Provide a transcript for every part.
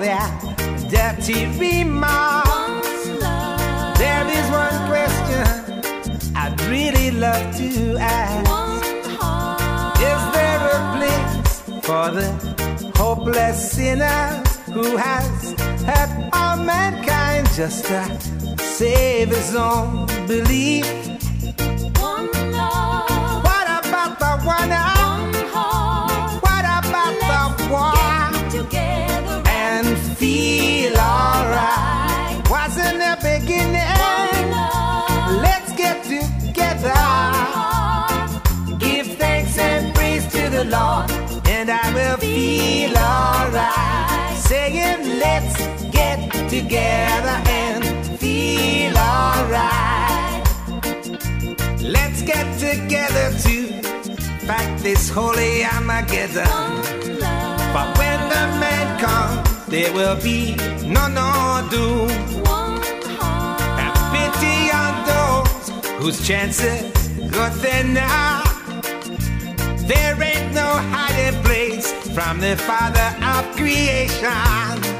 Their dirty remarks. There is one question I'd really love to ask. Is there a place for the hopeless sinner who has hurt all mankind just to save his own belief? Let's get together and feel alright. Let's get together to fight this holy Armageddon. But when the man comes, there will be no no doom. Have pity on those whose chances good than now. There ain't no hiding place from the Father of creation.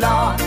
praise